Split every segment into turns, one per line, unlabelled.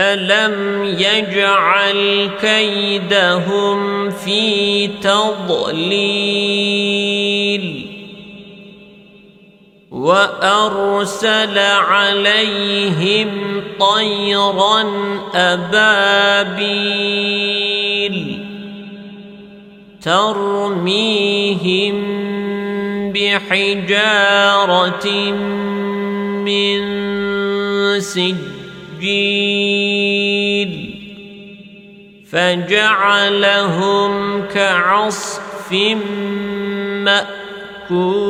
ألم يجعل كيدهم في تضليل وأرسل عليهم طيرا أبابيل ترميهم بحجارة من سجيل فجعلهم كعصف مأكول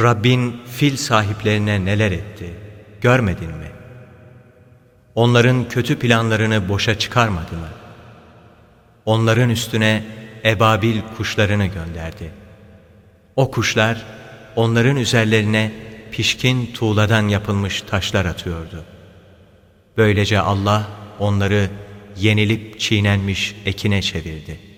Rabbin fil sahiplerine neler etti, görmedin mi? Onların kötü planlarını boşa çıkarmadı mı? Onların üstüne ebabil kuşlarını gönderdi. O kuşlar onların üzerlerine pişkin tuğladan yapılmış taşlar atıyordu. Böylece Allah onları yenilip çiğnenmiş ekine çevirdi.''